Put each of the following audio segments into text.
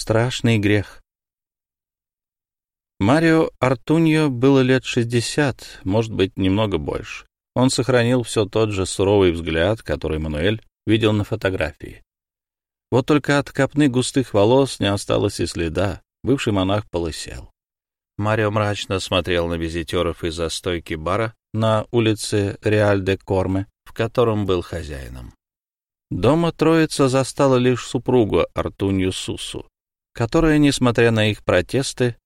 Страшный грех. Марио Артуньо было лет шестьдесят, может быть, немного больше. Он сохранил все тот же суровый взгляд, который Мануэль видел на фотографии. Вот только от копны густых волос не осталось и следа. Бывший монах полысел. Марио мрачно смотрел на визитеров из-за стойки бара на улице Реаль-де-Корме, в котором был хозяином. Дома троица застала лишь супругу Артунью Сусу, которая, несмотря на их протесты,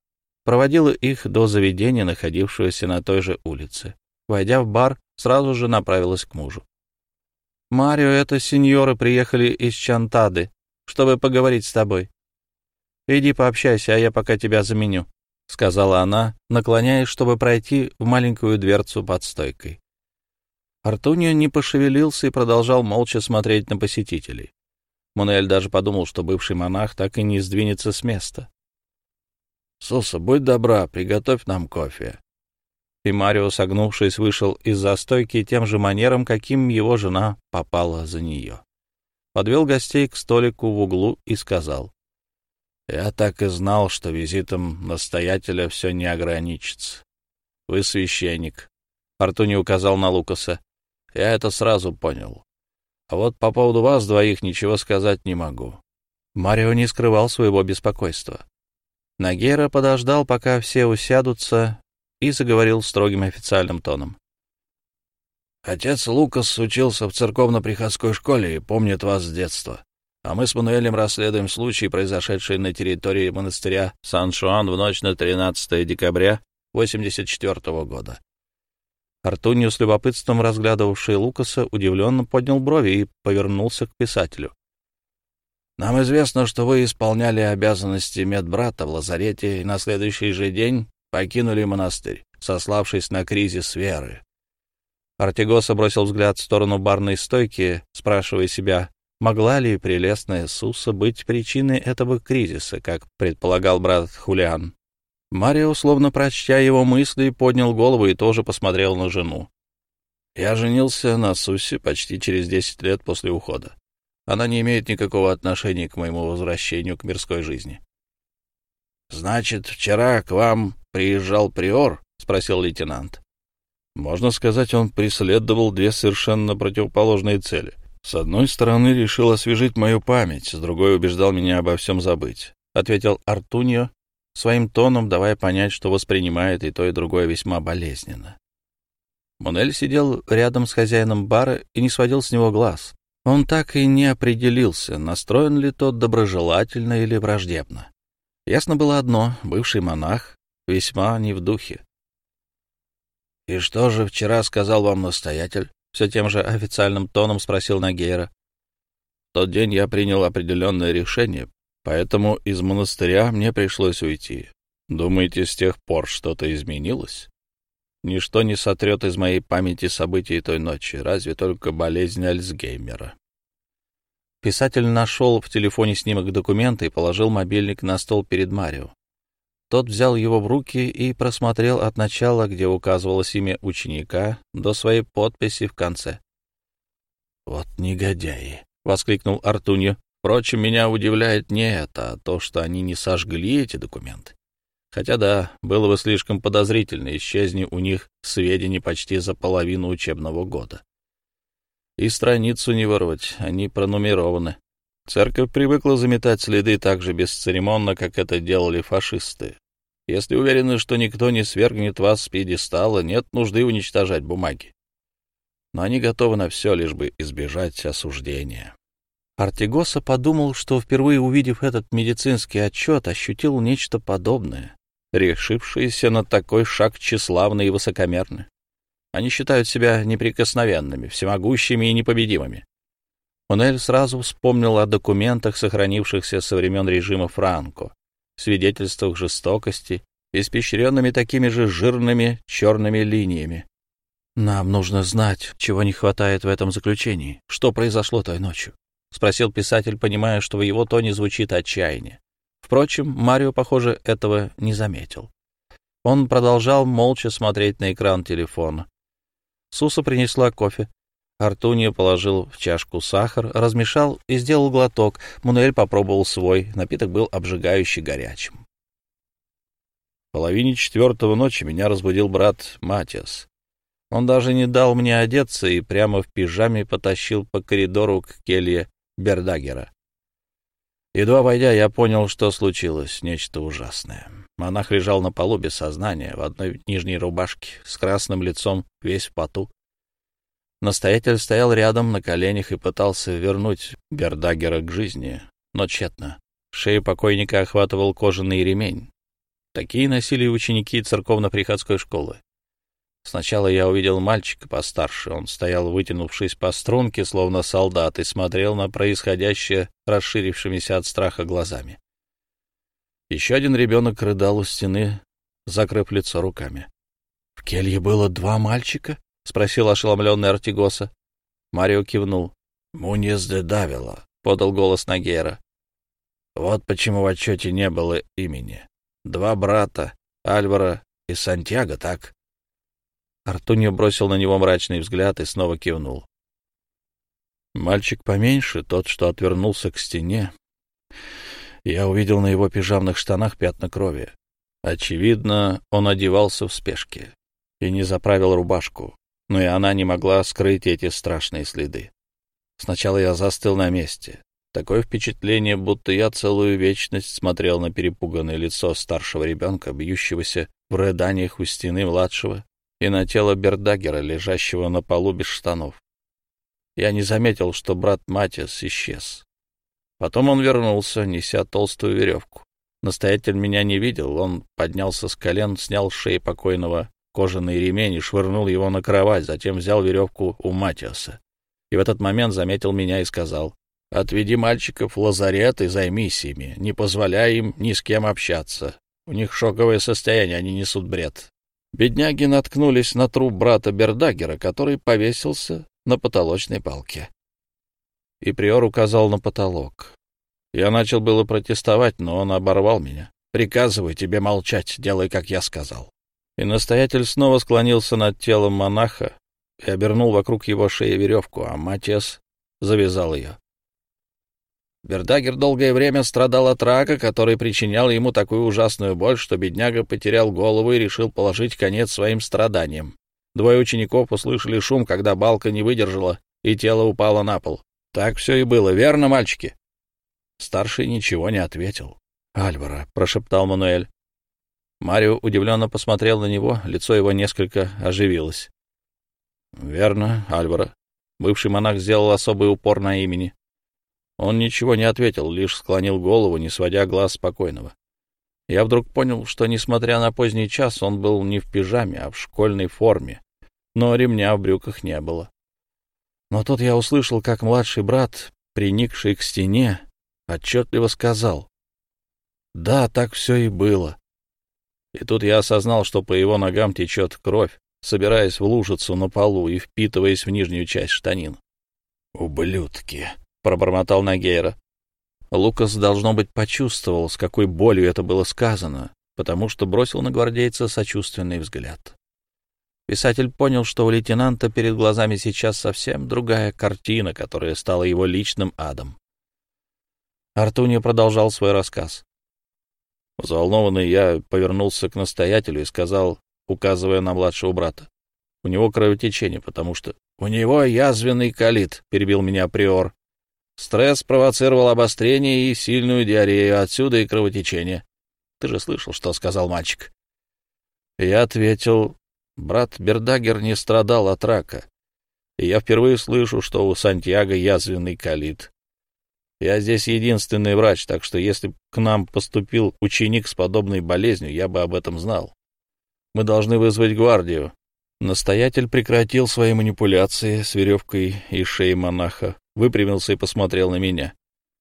проводила их до заведения, находившегося на той же улице. Войдя в бар, сразу же направилась к мужу. «Марио, это сеньоры приехали из Чантады, чтобы поговорить с тобой. Иди пообщайся, а я пока тебя заменю», — сказала она, наклоняясь, чтобы пройти в маленькую дверцу под стойкой. Артунио не пошевелился и продолжал молча смотреть на посетителей. Мунель даже подумал, что бывший монах так и не сдвинется с места. «Суса, будь добра, приготовь нам кофе». И Марио, согнувшись, вышел из застойки тем же манером, каким его жена попала за нее. Подвел гостей к столику в углу и сказал. «Я так и знал, что визитом настоятеля все не ограничится. Вы священник». Артуни указал на Лукаса. «Я это сразу понял. А вот по поводу вас двоих ничего сказать не могу». Марио не скрывал своего беспокойства. Нагера подождал, пока все усядутся, и заговорил строгим официальным тоном. «Отец Лукас учился в церковно-приходской школе и помнит вас с детства. А мы с Мануэлем расследуем случай, произошедший на территории монастыря Сан-Шуан в ночь на 13 декабря 84 -го года. Артунио, с любопытством разглядывавший Лукаса, удивленно поднял брови и повернулся к писателю. Нам известно, что вы исполняли обязанности медбрата в лазарете и на следующий же день покинули монастырь, сославшись на кризис веры. Артигоса бросил взгляд в сторону барной стойки, спрашивая себя, могла ли прелестная Суса быть причиной этого кризиса, как предполагал брат Хулиан. Марио, словно прочтя его мысли, поднял голову и тоже посмотрел на жену. «Я женился на Сусе почти через десять лет после ухода. Она не имеет никакого отношения к моему возвращению к мирской жизни. — Значит, вчера к вам приезжал приор? — спросил лейтенант. Можно сказать, он преследовал две совершенно противоположные цели. С одной стороны, решил освежить мою память, с другой убеждал меня обо всем забыть, — ответил Артуньо, своим тоном давая понять, что воспринимает и то, и другое весьма болезненно. Монель сидел рядом с хозяином бара и не сводил с него глаз. Он так и не определился, настроен ли тот доброжелательно или враждебно. Ясно было одно — бывший монах весьма не в духе. — И что же вчера сказал вам настоятель? — все тем же официальным тоном спросил Нагейра. — В тот день я принял определенное решение, поэтому из монастыря мне пришлось уйти. Думаете, с тех пор что-то изменилось? Ничто не сотрет из моей памяти событий той ночи, разве только болезнь Альцгеймера. Писатель нашел в телефоне снимок документа и положил мобильник на стол перед Марио. Тот взял его в руки и просмотрел от начала, где указывалось имя ученика, до своей подписи в конце. «Вот негодяи!» — воскликнул Артуньо. «Впрочем, меня удивляет не это, а то, что они не сожгли эти документы. Хотя да, было бы слишком подозрительно, исчезни у них сведения почти за половину учебного года. И страницу не вырвать, они пронумерованы. Церковь привыкла заметать следы так же бесцеремонно, как это делали фашисты. Если уверены, что никто не свергнет вас с пьедестала, нет нужды уничтожать бумаги. Но они готовы на все, лишь бы избежать осуждения. Артигоса подумал, что, впервые увидев этот медицинский отчет, ощутил нечто подобное решившиеся на такой шаг тщеславны и высокомерны. Они считают себя неприкосновенными, всемогущими и непобедимыми. Монель сразу вспомнил о документах, сохранившихся со времен режима Франко, свидетельствах жестокости, испещренными такими же жирными черными линиями. «Нам нужно знать, чего не хватает в этом заключении. Что произошло той ночью?» — спросил писатель, понимая, что в его тоне звучит отчаяние. Впрочем, Марио, похоже, этого не заметил. Он продолжал молча смотреть на экран телефона. Суса принесла кофе. Артуния положил в чашку сахар, размешал и сделал глоток. Мануэль попробовал свой. Напиток был обжигающе горячим. В половине четвертого ночи меня разбудил брат Матиас. Он даже не дал мне одеться и прямо в пижаме потащил по коридору к келье Бердагера. Едва войдя, я понял, что случилось нечто ужасное. Монах лежал на полу без сознания, в одной нижней рубашке, с красным лицом, весь в поту. Настоятель стоял рядом на коленях и пытался вернуть Бердагера к жизни, но тщетно. Шею покойника охватывал кожаный ремень. Такие носили ученики церковно-приходской школы. Сначала я увидел мальчика постарше. Он стоял, вытянувшись по струнке, словно солдат, и смотрел на происходящее расширившимися от страха глазами. Еще один ребенок рыдал у стены, закрыв лицо руками. — В келье было два мальчика? — спросил ошеломленный Артигоса. Марио кивнул. — Муньес де Давила, — подал голос Нагера. — Вот почему в отчете не было имени. Два брата, Альвара и Сантьяго, так? Артуньо бросил на него мрачный взгляд и снова кивнул. Мальчик поменьше, тот, что отвернулся к стене. Я увидел на его пижамных штанах пятна крови. Очевидно, он одевался в спешке и не заправил рубашку, но и она не могла скрыть эти страшные следы. Сначала я застыл на месте. Такое впечатление, будто я целую вечность смотрел на перепуганное лицо старшего ребенка, бьющегося в рыданиях у стены младшего, и на тело Бердагера, лежащего на полу без штанов. Я не заметил, что брат Матиас исчез. Потом он вернулся, неся толстую веревку. Настоятель меня не видел, он поднялся с колен, снял с шеи покойного кожаный ремень и швырнул его на кровать, затем взял веревку у Матиаса. И в этот момент заметил меня и сказал, «Отведи мальчиков в лазарет и займись ими, не позволяй им ни с кем общаться. У них шоковое состояние, они несут бред. Бедняги наткнулись на труп брата Бердагера, который повесился на потолочной балке. И приор указал на потолок. Я начал было протестовать, но он оборвал меня. «Приказываю тебе молчать, делай, как я сказал». И настоятель снова склонился над телом монаха и обернул вокруг его шеи веревку, а Матес завязал ее. Бердагер долгое время страдал от рака, который причинял ему такую ужасную боль, что бедняга потерял голову и решил положить конец своим страданиям. Двое учеников услышали шум, когда балка не выдержала, и тело упало на пол. Так все и было, верно, мальчики? Старший ничего не ответил. «Альвара», — прошептал Мануэль. Марио удивленно посмотрел на него, лицо его несколько оживилось. «Верно, Альвара». Бывший монах сделал особый упор на имени. Он ничего не ответил, лишь склонил голову, не сводя глаз спокойного. Я вдруг понял, что, несмотря на поздний час, он был не в пижаме, а в школьной форме, но ремня в брюках не было. Но тут я услышал, как младший брат, приникший к стене, отчетливо сказал. «Да, так все и было». И тут я осознал, что по его ногам течет кровь, собираясь в лужицу на полу и впитываясь в нижнюю часть штанин. «Ублюдки!» Пробормотал Нагейра. Лукас, должно быть, почувствовал, с какой болью это было сказано, потому что бросил на гвардейца сочувственный взгляд. Писатель понял, что у лейтенанта перед глазами сейчас совсем другая картина, которая стала его личным адом. Артуния продолжал свой рассказ. Взволнованный я повернулся к настоятелю и сказал, указывая на младшего брата, «У него кровотечение, потому что...» «У него язвенный колит», — перебил меня приор. Стресс провоцировал обострение и сильную диарею, отсюда и кровотечение. Ты же слышал, что сказал мальчик. Я ответил, брат Бердагер не страдал от рака. И я впервые слышу, что у Сантьяго язвенный колит. Я здесь единственный врач, так что если б к нам поступил ученик с подобной болезнью, я бы об этом знал. Мы должны вызвать гвардию. Настоятель прекратил свои манипуляции с веревкой и шеей монаха, выпрямился и посмотрел на меня.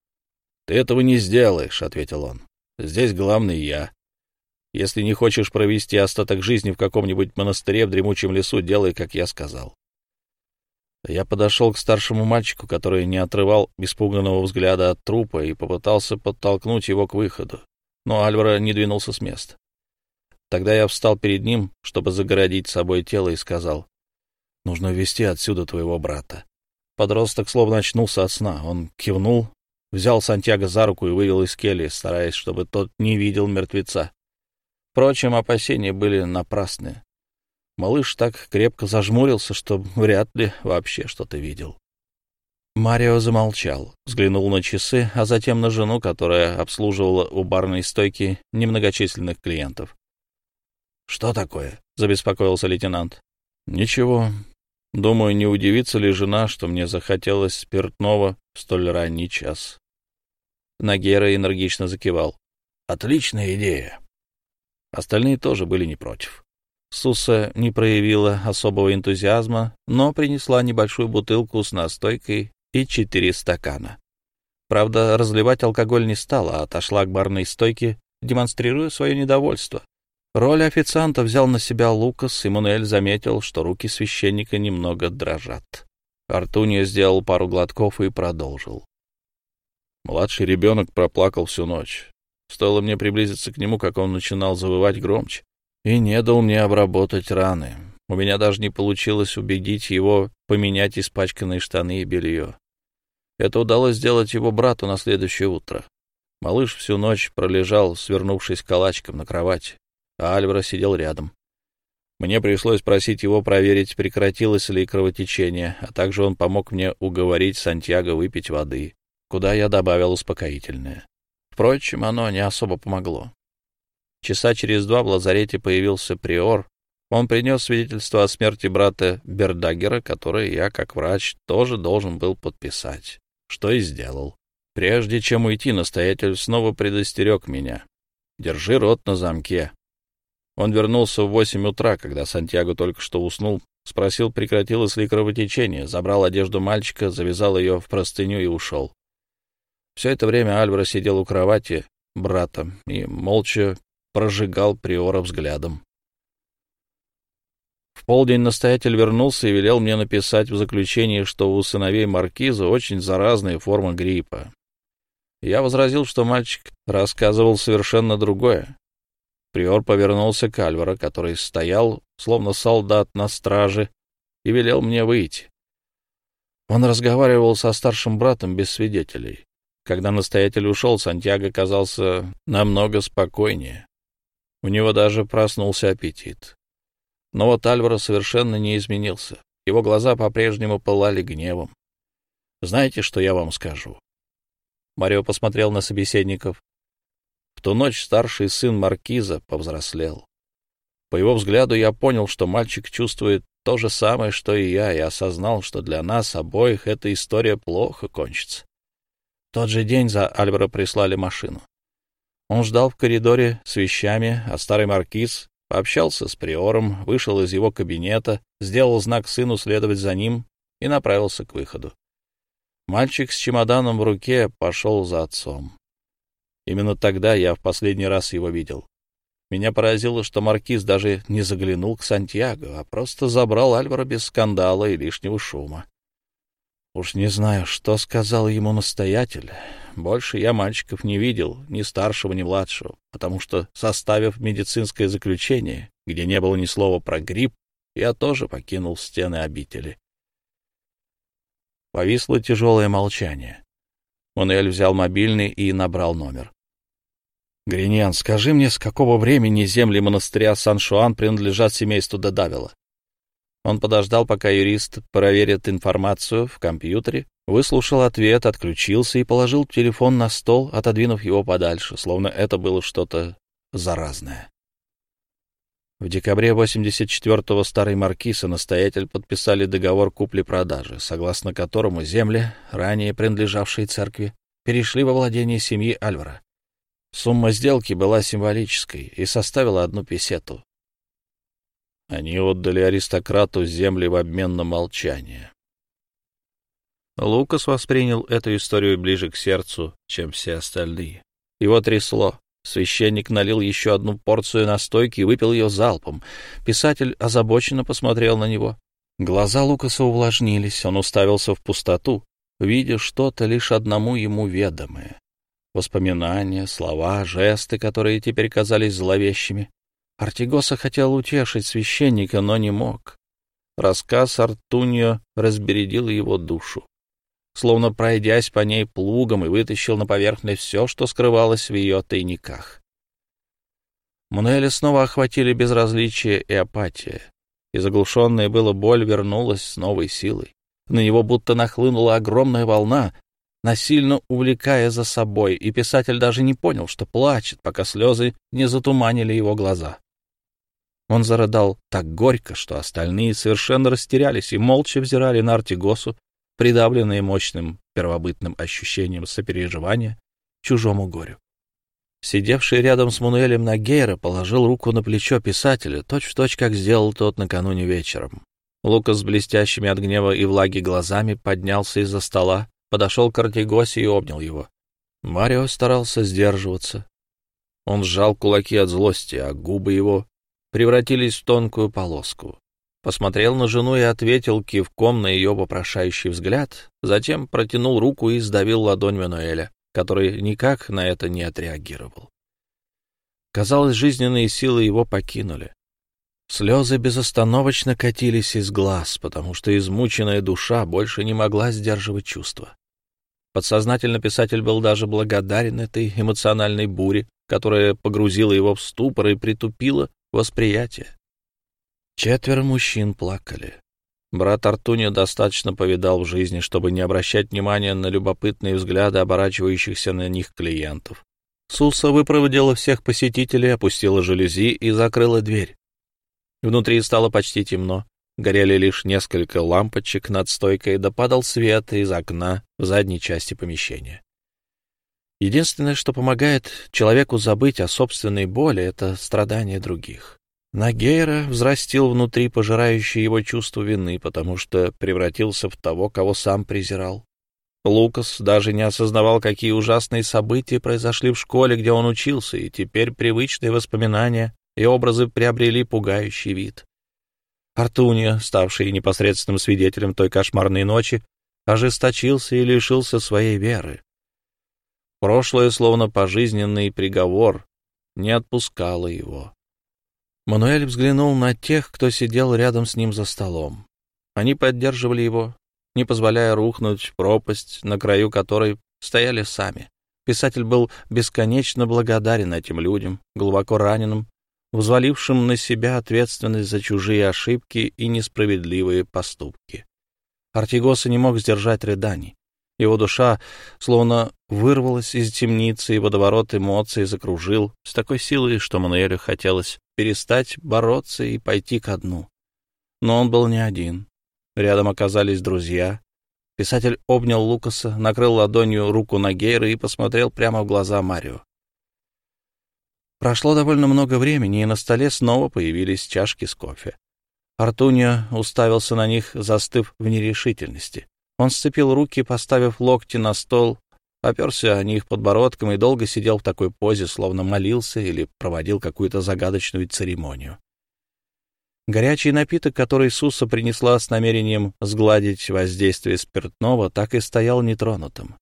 — Ты этого не сделаешь, — ответил он. — Здесь главный я. Если не хочешь провести остаток жизни в каком-нибудь монастыре в дремучем лесу, делай, как я сказал. Я подошел к старшему мальчику, который не отрывал испуганного взгляда от трупа, и попытался подтолкнуть его к выходу. Но Альвара не двинулся с места. Тогда я встал перед ним, чтобы загородить собой тело, и сказал, Нужно увезти отсюда твоего брата. Подросток словно очнулся от сна. Он кивнул, взял Сантьяго за руку и вывел из кельи, стараясь, чтобы тот не видел мертвеца. Впрочем, опасения были напрасны. Малыш так крепко зажмурился, что вряд ли вообще что-то видел. Марио замолчал, взглянул на часы, а затем на жену, которая обслуживала у барной стойки немногочисленных клиентов. — Что такое? — забеспокоился лейтенант. — Ничего. Думаю, не удивится ли жена, что мне захотелось спиртного в столь ранний час. Нагера энергично закивал. — Отличная идея. Остальные тоже были не против. Суса не проявила особого энтузиазма, но принесла небольшую бутылку с настойкой и четыре стакана. Правда, разливать алкоголь не стала, а отошла к барной стойке, демонстрируя свое недовольство. Роль официанта взял на себя Лукас, и Мануэль заметил, что руки священника немного дрожат. Артуния сделал пару глотков и продолжил. Младший ребенок проплакал всю ночь. Стоило мне приблизиться к нему, как он начинал завывать громче, и не дал мне обработать раны. У меня даже не получилось убедить его поменять испачканные штаны и белье. Это удалось сделать его брату на следующее утро. Малыш всю ночь пролежал, свернувшись калачиком на кровати, а Альвара сидел рядом. Мне пришлось просить его проверить, прекратилось ли кровотечение, а также он помог мне уговорить Сантьяго выпить воды, куда я добавил успокоительное. Впрочем, оно не особо помогло. Часа через два в лазарете появился приор. Он принес свидетельство о смерти брата Бердагера, которое я, как врач, тоже должен был подписать, что и сделал. Прежде чем уйти, настоятель снова предостерег меня. «Держи рот на замке». Он вернулся в восемь утра, когда Сантьяго только что уснул, спросил, прекратилось ли кровотечение, забрал одежду мальчика, завязал ее в простыню и ушел. Все это время Альвара сидел у кровати брата и молча прожигал приора взглядом. В полдень настоятель вернулся и велел мне написать в заключении, что у сыновей маркиза очень заразная форма гриппа. Я возразил, что мальчик рассказывал совершенно другое. Приор повернулся к Альваро, который стоял, словно солдат на страже, и велел мне выйти. Он разговаривал со старшим братом без свидетелей. Когда настоятель ушел, Сантьяго казался намного спокойнее. У него даже проснулся аппетит. Но вот Альваро совершенно не изменился. Его глаза по-прежнему пылали гневом. «Знаете, что я вам скажу?» Марио посмотрел на собеседников. В ту ночь старший сын маркиза повзрослел. По его взгляду я понял, что мальчик чувствует то же самое, что и я, и осознал, что для нас обоих эта история плохо кончится тот же день за Альваро прислали машину. Он ждал в коридоре с вещами, а старый маркиз пообщался с приором, вышел из его кабинета, сделал знак сыну следовать за ним и направился к выходу. Мальчик с чемоданом в руке пошел за отцом. Именно тогда я в последний раз его видел. Меня поразило, что маркиз даже не заглянул к Сантьяго, а просто забрал Альвара без скандала и лишнего шума. Уж не знаю, что сказал ему настоятель. Больше я мальчиков не видел, ни старшего, ни младшего, потому что, составив медицинское заключение, где не было ни слова про грипп, я тоже покинул стены обители. Повисло тяжелое молчание. Монель взял мобильный и набрал номер. «Гриньян, скажи мне, с какого времени земли монастыря Сан-Шуан принадлежат семейству Дедавила?» Он подождал, пока юрист проверит информацию в компьютере, выслушал ответ, отключился и положил телефон на стол, отодвинув его подальше, словно это было что-то заразное. В декабре 84-го старый маркиз и настоятель подписали договор купли-продажи, согласно которому земли, ранее принадлежавшие церкви, перешли во владение семьи Альвара. Сумма сделки была символической и составила одну песету, они отдали аристократу земли в обмен на молчание. Лукас воспринял эту историю ближе к сердцу, чем все остальные. Его трясло. Священник налил еще одну порцию настойки и выпил ее залпом. Писатель озабоченно посмотрел на него. Глаза Лукаса увлажнились, он уставился в пустоту, видя что-то лишь одному ему ведомое. Воспоминания, слова, жесты, которые теперь казались зловещими. Артигоса хотел утешить священника, но не мог. Рассказ Артуньо разбередил его душу, словно пройдясь по ней плугом и вытащил на поверхность все, что скрывалось в ее тайниках. Мануэля снова охватили безразличие и апатия, и заглушенная была боль вернулась с новой силой. На него будто нахлынула огромная волна, насильно увлекая за собой, и писатель даже не понял, что плачет, пока слезы не затуманили его глаза. Он зарыдал так горько, что остальные совершенно растерялись и молча взирали на Артигосу, придавленные мощным первобытным ощущением сопереживания чужому горю. Сидевший рядом с Мануэлем Нагейра положил руку на плечо писателя, точь-в-точь, точь, как сделал тот накануне вечером. Лукас с блестящими от гнева и влаги глазами поднялся из-за стола, подошел к Артигосе и обнял его. Марио старался сдерживаться. Он сжал кулаки от злости, а губы его превратились в тонкую полоску. Посмотрел на жену и ответил кивком на ее вопрошающий взгляд, затем протянул руку и сдавил ладонь Мануэля, который никак на это не отреагировал. Казалось, жизненные силы его покинули. Слезы безостановочно катились из глаз, потому что измученная душа больше не могла сдерживать чувства. Подсознательно писатель был даже благодарен этой эмоциональной буре, которая погрузила его в ступор и притупила восприятие. Четверо мужчин плакали. Брат Артуния достаточно повидал в жизни, чтобы не обращать внимания на любопытные взгляды оборачивающихся на них клиентов. Суса выпроводила всех посетителей, опустила жалюзи и закрыла дверь. Внутри стало почти темно. Горели лишь несколько лампочек над стойкой, да падал свет из окна в задней части помещения. Единственное, что помогает человеку забыть о собственной боли, — это страдания других. Нагейра взрастил внутри пожирающее его чувство вины, потому что превратился в того, кого сам презирал. Лукас даже не осознавал, какие ужасные события произошли в школе, где он учился, и теперь привычные воспоминания и образы приобрели пугающий вид. Артуния, ставший непосредственным свидетелем той кошмарной ночи, ожесточился и лишился своей веры. Прошлое, словно пожизненный приговор, не отпускало его. Мануэль взглянул на тех, кто сидел рядом с ним за столом. Они поддерживали его, не позволяя рухнуть в пропасть, на краю которой стояли сами. Писатель был бесконечно благодарен этим людям, глубоко раненым, взвалившим на себя ответственность за чужие ошибки и несправедливые поступки. Артигоса не мог сдержать рыданий. Его душа словно вырвалась из темницы, и водоворот эмоций закружил с такой силой, что Мануэлю хотелось перестать бороться и пойти ко дну. Но он был не один. Рядом оказались друзья. Писатель обнял Лукаса, накрыл ладонью руку Нагейра и посмотрел прямо в глаза Марио. Прошло довольно много времени, и на столе снова появились чашки с кофе. Артунио уставился на них, застыв в нерешительности. Он сцепил руки, поставив локти на стол, оперся о них подбородком и долго сидел в такой позе, словно молился или проводил какую-то загадочную церемонию. Горячий напиток, который Суса принесла с намерением сгладить воздействие спиртного, так и стоял нетронутым.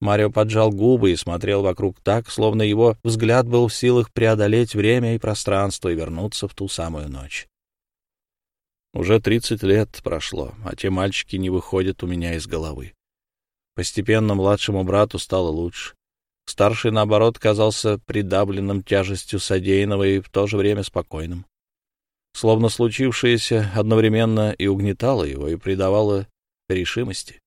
Марио поджал губы и смотрел вокруг так, словно его взгляд был в силах преодолеть время и пространство и вернуться в ту самую ночь. Уже тридцать лет прошло, а те мальчики не выходят у меня из головы. Постепенно младшему брату стало лучше. Старший, наоборот, казался придавленным тяжестью содеянного и в то же время спокойным. Словно случившееся одновременно и угнетало его, и придавало решимости.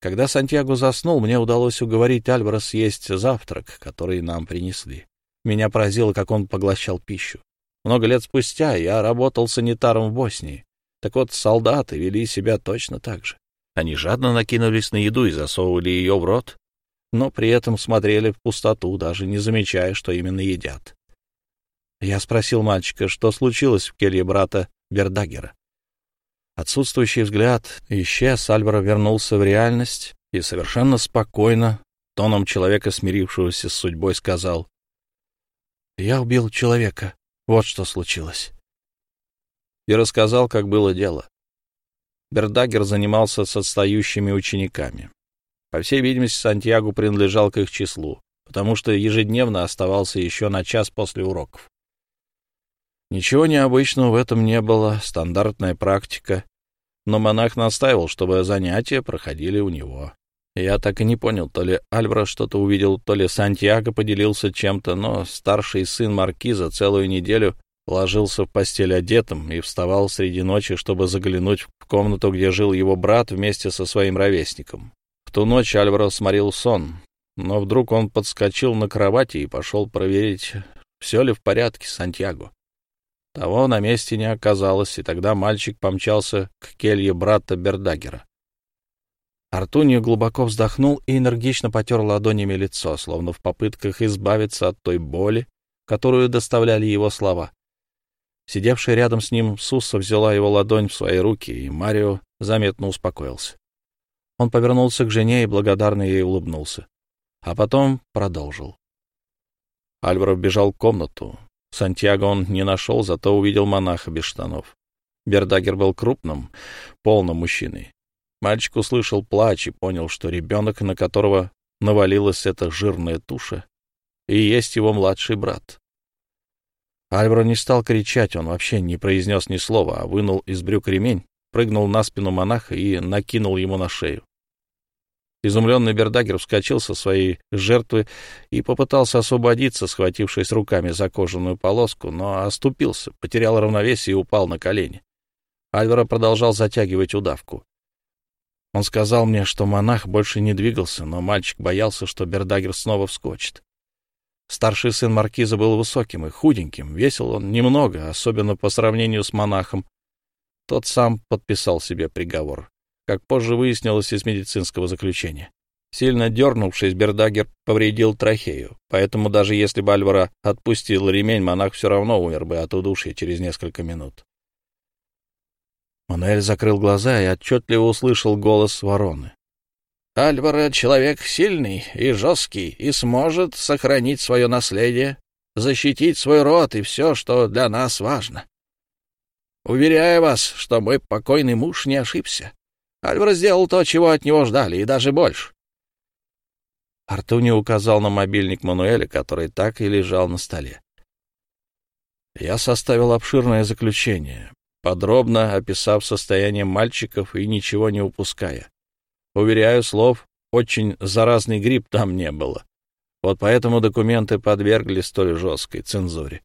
Когда Сантьяго заснул, мне удалось уговорить Альвара съесть завтрак, который нам принесли. Меня поразило, как он поглощал пищу. Много лет спустя я работал санитаром в Боснии. Так вот, солдаты вели себя точно так же. Они жадно накинулись на еду и засовывали ее в рот, но при этом смотрели в пустоту, даже не замечая, что именно едят. Я спросил мальчика, что случилось в келье брата Бердагера. Отсутствующий взгляд исчез, Альваро вернулся в реальность и совершенно спокойно, тоном человека, смирившегося с судьбой, сказал, «Я убил человека. Вот что случилось». И рассказал, как было дело. Бердагер занимался с отстающими учениками. По всей видимости, Сантьяго принадлежал к их числу, потому что ежедневно оставался еще на час после уроков. Ничего необычного в этом не было, стандартная практика, но монах настаивал, чтобы занятия проходили у него. Я так и не понял, то ли Альбро что-то увидел, то ли Сантьяго поделился чем-то, но старший сын маркиза целую неделю ложился в постель одетым и вставал среди ночи, чтобы заглянуть в комнату, где жил его брат вместе со своим ровесником. В ту ночь Альваро сморил сон, но вдруг он подскочил на кровати и пошел проверить, все ли в порядке с Сантьяго. Того на месте не оказалось, и тогда мальчик помчался к келье брата Бердагера. Артунио глубоко вздохнул и энергично потер ладонями лицо, словно в попытках избавиться от той боли, которую доставляли его слова. Сидевшая рядом с ним Сусса взяла его ладонь в свои руки, и Марио заметно успокоился. Он повернулся к жене и благодарно ей улыбнулся. А потом продолжил. Альваро бежал в комнату. Сантьяго он не нашел, зато увидел монаха без штанов. Бердагер был крупным, полным мужчиной. Мальчик услышал плач и понял, что ребенок, на которого навалилась эта жирная туша, и есть его младший брат. Альбро не стал кричать, он вообще не произнес ни слова, а вынул из брюк ремень, прыгнул на спину монаха и накинул ему на шею. Изумленный Бердагер вскочил со своей жертвы и попытался освободиться, схватившись руками за кожаную полоску, но оступился, потерял равновесие и упал на колени. Альваро продолжал затягивать удавку. Он сказал мне, что монах больше не двигался, но мальчик боялся, что Бердагер снова вскочит. Старший сын маркиза был высоким и худеньким, весил он немного, особенно по сравнению с монахом. Тот сам подписал себе приговор, как позже выяснилось из медицинского заключения. Сильно дернувшись, Бердагер повредил трахею, поэтому даже если бы Альвара отпустил ремень, монах все равно умер бы от удушья через несколько минут. Мануэль закрыл глаза и отчетливо услышал голос вороны. Альвара — человек сильный и жесткий, и сможет сохранить свое наследие, защитить свой род и все, что для нас важно. Уверяю вас, что мой покойный муж не ошибся. Альвара сделал то, чего от него ждали, и даже больше. Артуни указал на мобильник Мануэля, который так и лежал на столе. Я составил обширное заключение, подробно описав состояние мальчиков и ничего не упуская. Уверяю, слов «очень заразный грипп» там не было. Вот поэтому документы подвергли столь жесткой цензуре.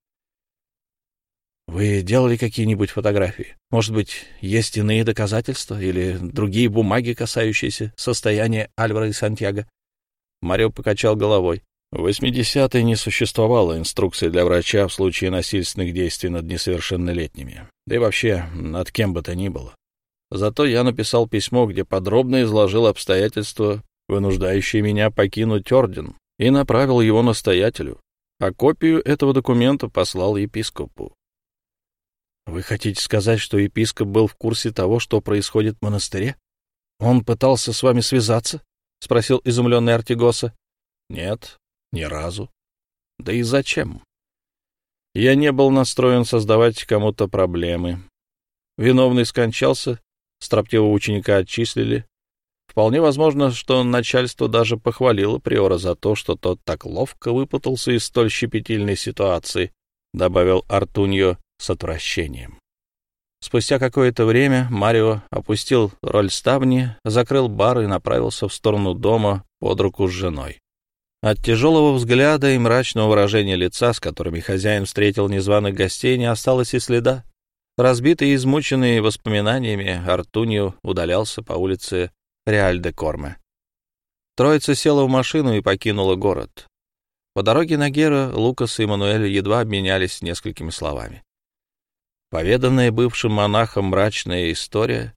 Вы делали какие-нибудь фотографии? Может быть, есть иные доказательства или другие бумаги, касающиеся состояния Альвара и Сантьяго? Марио покачал головой. В 80-е не существовало инструкции для врача в случае насильственных действий над несовершеннолетними. Да и вообще, над кем бы то ни было. Зато я написал письмо, где подробно изложил обстоятельства, вынуждающие меня покинуть орден, и направил его настоятелю, а копию этого документа послал епископу. Вы хотите сказать, что епископ был в курсе того, что происходит в монастыре? Он пытался с вами связаться? — спросил изумленный Артигоса. — Нет, ни разу. Да и зачем? Я не был настроен создавать кому-то проблемы. Виновный скончался, строптивого ученика отчислили. Вполне возможно, что начальство даже похвалило Приора за то, что тот так ловко выпутался из столь щепетильной ситуации, добавил Артуньо с отвращением. Спустя какое-то время Марио опустил роль ставни, закрыл бар и направился в сторону дома под руку с женой. От тяжелого взгляда и мрачного выражения лица, с которыми хозяин встретил незваных гостей, не осталось и следа. Разбитый и измученный воспоминаниями, Артунио удалялся по улице Реаль-де-Корме. Троица села в машину и покинула город. По дороге на Гера Лукас и Мануэль едва обменялись несколькими словами. Поведанная бывшим монахом мрачная история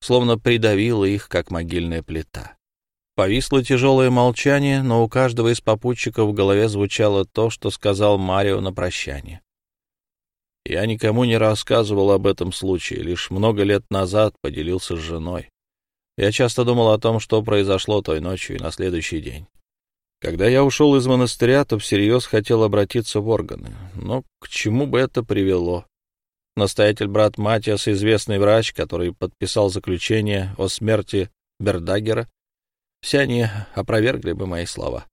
словно придавила их, как могильная плита. Повисло тяжелое молчание, но у каждого из попутчиков в голове звучало то, что сказал Марио на прощание. Я никому не рассказывал об этом случае, лишь много лет назад поделился с женой. Я часто думал о том, что произошло той ночью и на следующий день. Когда я ушел из монастыря, то всерьез хотел обратиться в органы. Но к чему бы это привело? Настоятель брат Матиас, известный врач, который подписал заключение о смерти Бердагера, все они опровергли бы мои слова.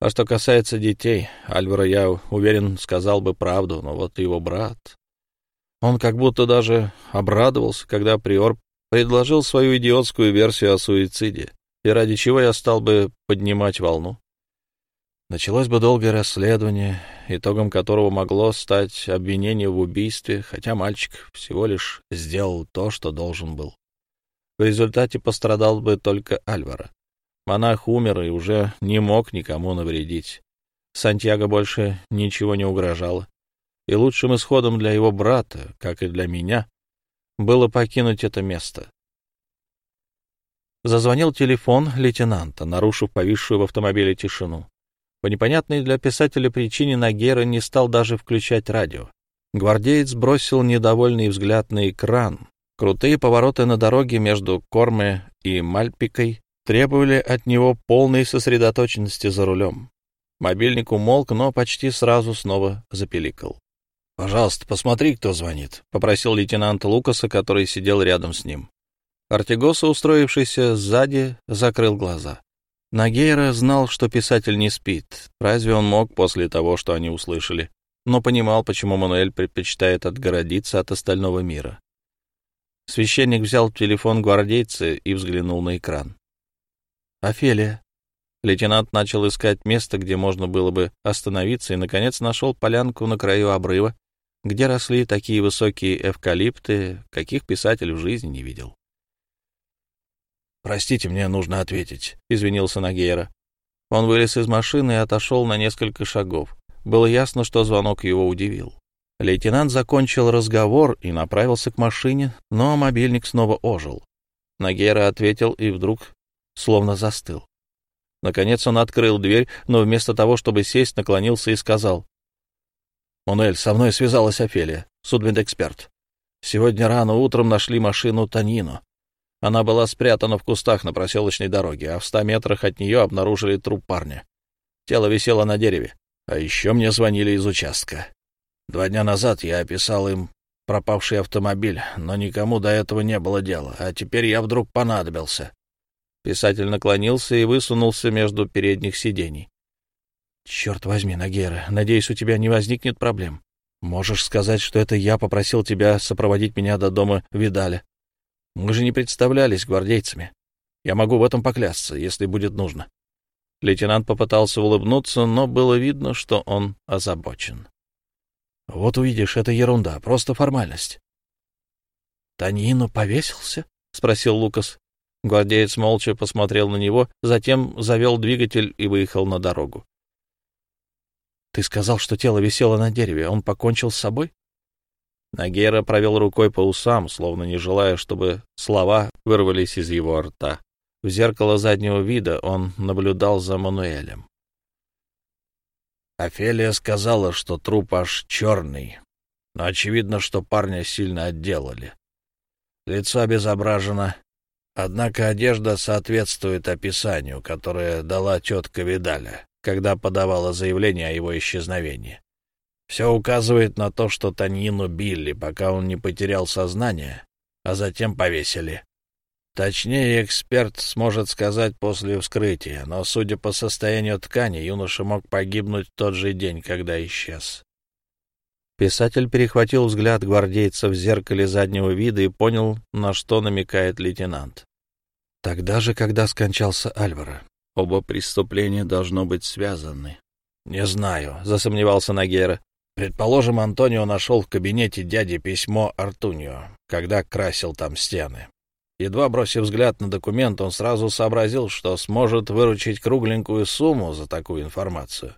А что касается детей, Альвара, я уверен, сказал бы правду, но вот его брат... Он как будто даже обрадовался, когда приор предложил свою идиотскую версию о суициде, и ради чего я стал бы поднимать волну. Началось бы долгое расследование, итогом которого могло стать обвинение в убийстве, хотя мальчик всего лишь сделал то, что должен был. В результате пострадал бы только Альвара. Монах умер и уже не мог никому навредить. Сантьяго больше ничего не угрожало. И лучшим исходом для его брата, как и для меня, было покинуть это место. Зазвонил телефон лейтенанта, нарушив повисшую в автомобиле тишину. По непонятной для писателя причине Нагера не стал даже включать радио. Гвардеец бросил недовольный взгляд на экран. Крутые повороты на дороге между Корме и Мальпикой требовали от него полной сосредоточенности за рулем. Мобильник умолк, но почти сразу снова запеликал. — Пожалуйста, посмотри, кто звонит, — попросил лейтенант Лукаса, который сидел рядом с ним. Артигоса, устроившийся сзади, закрыл глаза. Нагейра знал, что писатель не спит. Разве он мог после того, что они услышали? Но понимал, почему Мануэль предпочитает отгородиться от остального мира. Священник взял телефон гвардейца и взглянул на экран. «Офелия». Лейтенант начал искать место, где можно было бы остановиться, и, наконец, нашел полянку на краю обрыва, где росли такие высокие эвкалипты, каких писатель в жизни не видел. «Простите, мне нужно ответить», — извинился Нагейра. Он вылез из машины и отошел на несколько шагов. Было ясно, что звонок его удивил. Лейтенант закончил разговор и направился к машине, но мобильник снова ожил. Нагера ответил и вдруг словно застыл. Наконец он открыл дверь, но вместо того, чтобы сесть, наклонился и сказал. «Мануэль, со мной связалась Офелия, судмедэксперт. Сегодня рано утром нашли машину Танино. Она была спрятана в кустах на проселочной дороге, а в ста метрах от нее обнаружили труп парня. Тело висело на дереве. А еще мне звонили из участка. Два дня назад я описал им пропавший автомобиль, но никому до этого не было дела, а теперь я вдруг понадобился. Писатель наклонился и высунулся между передних сидений. — Черт возьми, Нагера, надеюсь, у тебя не возникнет проблем. Можешь сказать, что это я попросил тебя сопроводить меня до дома Видаля. Мы же не представлялись гвардейцами. Я могу в этом поклясться, если будет нужно. Лейтенант попытался улыбнуться, но было видно, что он озабочен. Вот увидишь, это ерунда, просто формальность. Танину повесился? спросил Лукас. Гвардеец молча посмотрел на него, затем завел двигатель и выехал на дорогу. Ты сказал, что тело висело на дереве. Он покончил с собой? Нагера провел рукой по усам, словно не желая, чтобы слова вырвались из его рта. В зеркало заднего вида он наблюдал за Мануэлем. Офелия сказала, что труп аж черный, но очевидно, что парня сильно отделали. Лицо обезображено, однако одежда соответствует описанию, которое дала тетка Видаля, когда подавала заявление о его исчезновении. Все указывает на то, что Таньину били, пока он не потерял сознание, а затем повесили. Точнее, эксперт сможет сказать после вскрытия, но, судя по состоянию ткани, юноша мог погибнуть в тот же день, когда исчез. Писатель перехватил взгляд гвардейца в зеркале заднего вида и понял, на что намекает лейтенант. Тогда же, когда скончался Альвара, оба преступления должно быть связаны. — Не знаю, — засомневался Нагера. Предположим, Антонио нашел в кабинете дяди письмо Артунио, когда красил там стены. Едва бросив взгляд на документ, он сразу сообразил, что сможет выручить кругленькую сумму за такую информацию.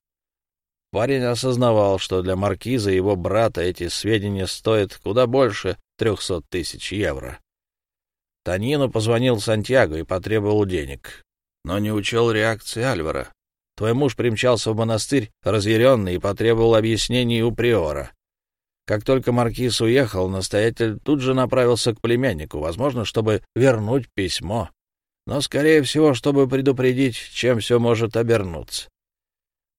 Парень осознавал, что для маркиза и его брата эти сведения стоят куда больше трехсот тысяч евро. Танино позвонил Сантьяго и потребовал денег, но не учел реакции Альвара. Твой муж примчался в монастырь разъяренный и потребовал объяснений у приора. Как только маркиз уехал, настоятель тут же направился к племяннику, возможно, чтобы вернуть письмо, но, скорее всего, чтобы предупредить, чем все может обернуться.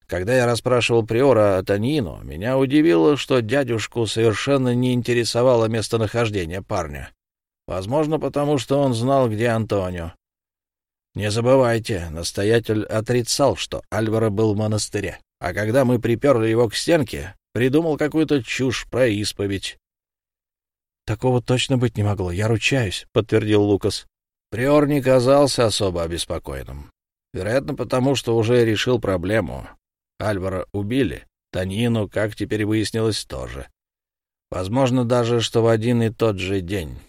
Когда я расспрашивал приора о Танину, меня удивило, что дядюшку совершенно не интересовало местонахождение парня. Возможно, потому что он знал, где Антонио. Не забывайте, настоятель отрицал, что Альваро был в монастыре, а когда мы приперли его к стенке, придумал какую-то чушь про исповедь. Такого точно быть не могло, я ручаюсь, — подтвердил Лукас. Приор не казался особо обеспокоенным. Вероятно, потому что уже решил проблему. Альвара убили, Танину, как теперь выяснилось, тоже. Возможно даже, что в один и тот же день.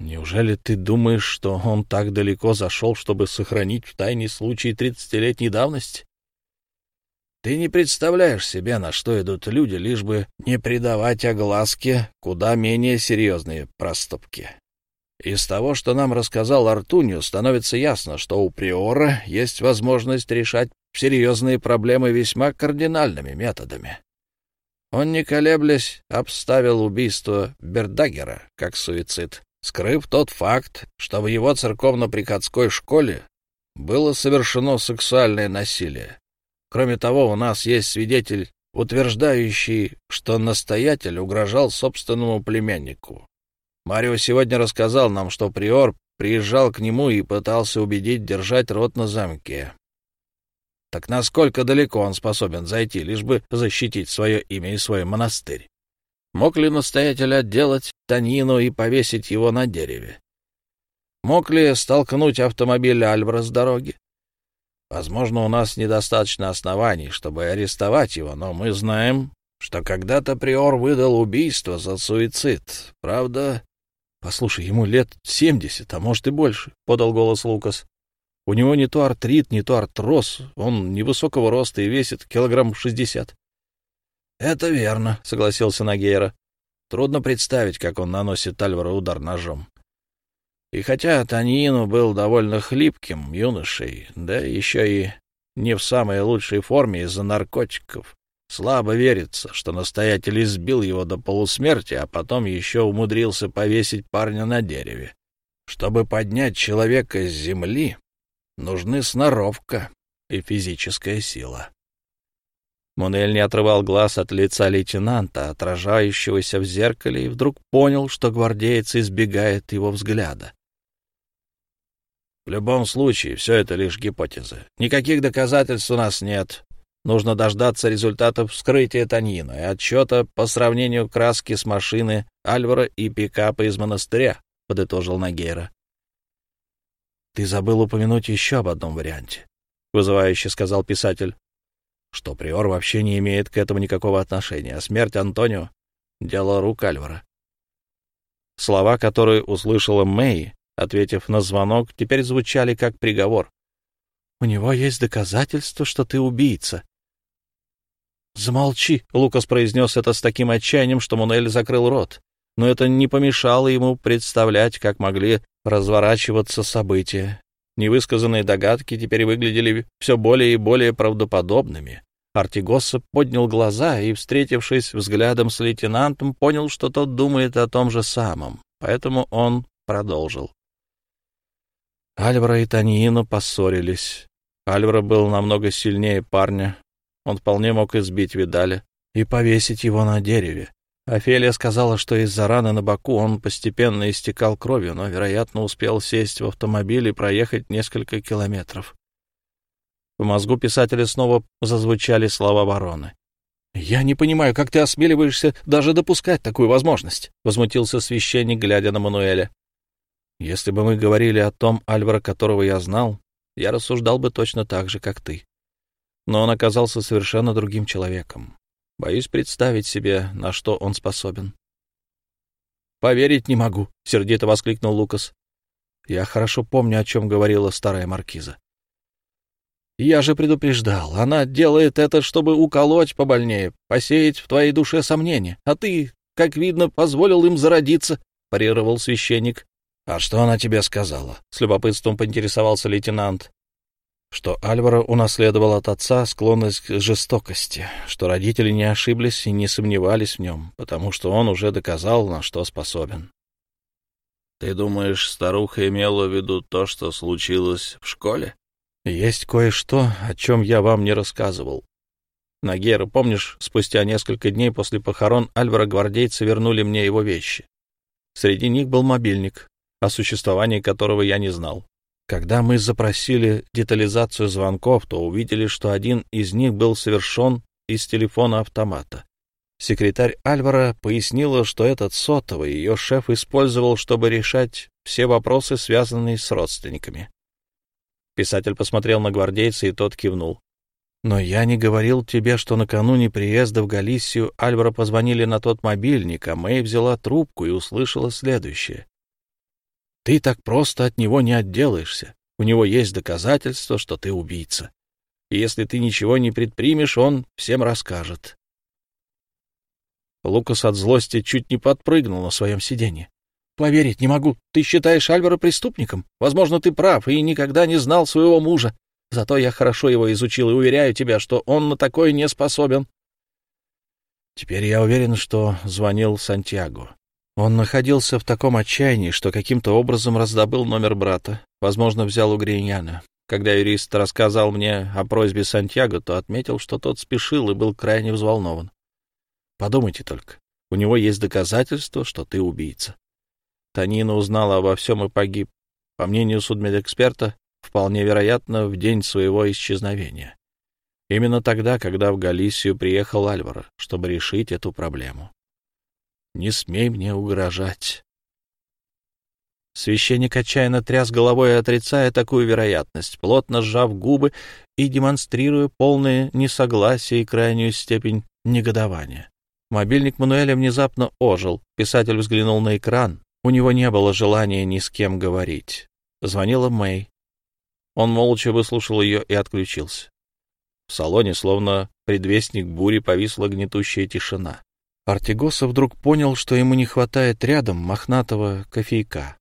Неужели ты думаешь, что он так далеко зашел, чтобы сохранить в тайне случай тридцатилетней давности? Ты не представляешь себе, на что идут люди, лишь бы не придавать огласке куда менее серьезные проступки. Из того, что нам рассказал Артунью, становится ясно, что у Приора есть возможность решать серьезные проблемы весьма кардинальными методами. Он, не колеблясь, обставил убийство Бердагера как суицид, скрыв тот факт, что в его церковно-приходской школе было совершено сексуальное насилие. Кроме того, у нас есть свидетель, утверждающий, что настоятель угрожал собственному племяннику. Марио сегодня рассказал нам, что приор приезжал к нему и пытался убедить держать рот на замке. Так насколько далеко он способен зайти, лишь бы защитить свое имя и свой монастырь? Мог ли настоятель отделать Танину и повесить его на дереве? Мог ли столкнуть автомобиль Альбра с дороги? Возможно, у нас недостаточно оснований, чтобы арестовать его, но мы знаем, что когда-то Приор выдал убийство за суицид. Правда? — Послушай, ему лет семьдесят, а может и больше, — подал голос Лукас. У него не то артрит, не то артроз. Он невысокого роста и весит килограмм шестьдесят. — Это верно, — согласился Нагейра. Трудно представить, как он наносит Альвара удар ножом. И хотя Таньину был довольно хлипким юношей, да еще и не в самой лучшей форме из-за наркотиков, слабо верится, что настоятель избил его до полусмерти, а потом еще умудрился повесить парня на дереве. Чтобы поднять человека с земли, Нужны сноровка и физическая сила. Мунель не отрывал глаз от лица лейтенанта, отражающегося в зеркале, и вдруг понял, что гвардеец избегает его взгляда. В любом случае, все это лишь гипотезы. Никаких доказательств у нас нет. Нужно дождаться результатов вскрытия Таньина и отчета по сравнению краски с машины Альвара и пикапа из монастыря, — подытожил Нагейра. Ты забыл упомянуть еще об одном варианте, — вызывающе сказал писатель, — что Приор вообще не имеет к этому никакого отношения, а смерть Антонио — дело рук Альвара. Слова, которые услышала Мэй, ответив на звонок, теперь звучали как приговор. — У него есть доказательства, что ты убийца. — Замолчи, — Лукас произнес это с таким отчаянием, что Мунель закрыл рот. Но это не помешало ему представлять, как могли разворачиваться события. Невысказанные догадки теперь выглядели все более и более правдоподобными. Артигоса поднял глаза и, встретившись взглядом с лейтенантом, понял, что тот думает о том же самом, поэтому он продолжил. Альвара и Таниино поссорились. Альвара был намного сильнее парня. Он вполне мог избить Видаля и повесить его на дереве. Офелия сказала, что из-за раны на боку он постепенно истекал кровью, но, вероятно, успел сесть в автомобиль и проехать несколько километров. В мозгу писателя снова зазвучали слова вороны. «Я не понимаю, как ты осмеливаешься даже допускать такую возможность?» — возмутился священник, глядя на Мануэля. «Если бы мы говорили о том Альвара, которого я знал, я рассуждал бы точно так же, как ты. Но он оказался совершенно другим человеком. Боюсь представить себе, на что он способен. «Поверить не могу», — сердито воскликнул Лукас. «Я хорошо помню, о чем говорила старая маркиза. Я же предупреждал, она делает это, чтобы уколоть побольнее, посеять в твоей душе сомнения, а ты, как видно, позволил им зародиться», — парировал священник. «А что она тебе сказала?» — с любопытством поинтересовался лейтенант что Альваро унаследовал от отца склонность к жестокости, что родители не ошиблись и не сомневались в нем, потому что он уже доказал, на что способен. «Ты думаешь, старуха имела в виду то, что случилось в школе?» «Есть кое-что, о чем я вам не рассказывал. Нагера, помнишь, спустя несколько дней после похорон Альвара гвардейцы вернули мне его вещи. Среди них был мобильник, о существовании которого я не знал. Когда мы запросили детализацию звонков, то увидели, что один из них был совершен из телефона автомата. Секретарь Альвара пояснила, что этот сотовый ее шеф использовал, чтобы решать все вопросы, связанные с родственниками. Писатель посмотрел на гвардейца, и тот кивнул. «Но я не говорил тебе, что накануне приезда в Галисию Альвара позвонили на тот мобильник, а Мэй взяла трубку и услышала следующее. Ты так просто от него не отделаешься. У него есть доказательства, что ты убийца. И если ты ничего не предпримешь, он всем расскажет. Лукас от злости чуть не подпрыгнул на своем сиденье. «Поверить не могу. Ты считаешь Альвара преступником? Возможно, ты прав и никогда не знал своего мужа. Зато я хорошо его изучил и уверяю тебя, что он на такое не способен». Теперь я уверен, что звонил Сантьяго. Он находился в таком отчаянии, что каким-то образом раздобыл номер брата, возможно, взял у Гриньяна. Когда юрист рассказал мне о просьбе Сантьяго, то отметил, что тот спешил и был крайне взволнован. Подумайте только, у него есть доказательства, что ты убийца. Танина узнала обо всем и погиб. По мнению судмедэксперта, вполне вероятно, в день своего исчезновения. Именно тогда, когда в Галисию приехал Альваро, чтобы решить эту проблему. Не смей мне угрожать. Священник отчаянно тряс головой, отрицая такую вероятность, плотно сжав губы и демонстрируя полное несогласие и крайнюю степень негодования. Мобильник Мануэля внезапно ожил. Писатель взглянул на экран. У него не было желания ни с кем говорить. Звонила Мэй. Он молча выслушал ее и отключился. В салоне, словно предвестник бури, повисла гнетущая тишина. Артигоса вдруг понял, что ему не хватает рядом мохнатого кофейка.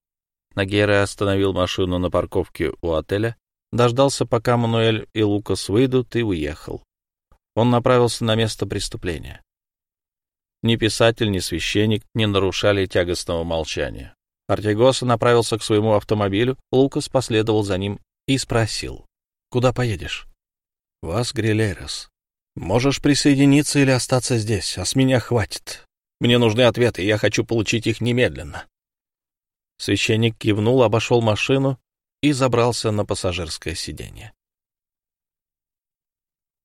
Нагера остановил машину на парковке у отеля, дождался, пока Мануэль и Лукас выйдут, и уехал. Он направился на место преступления. Ни писатель, ни священник не нарушали тягостного молчания. Артигоса направился к своему автомобилю, Лукас последовал за ним и спросил. «Куда поедешь?» «Вас, Грилерос. Можешь присоединиться или остаться здесь, а с меня хватит. Мне нужны ответы, и я хочу получить их немедленно». Священник кивнул, обошел машину и забрался на пассажирское сиденье.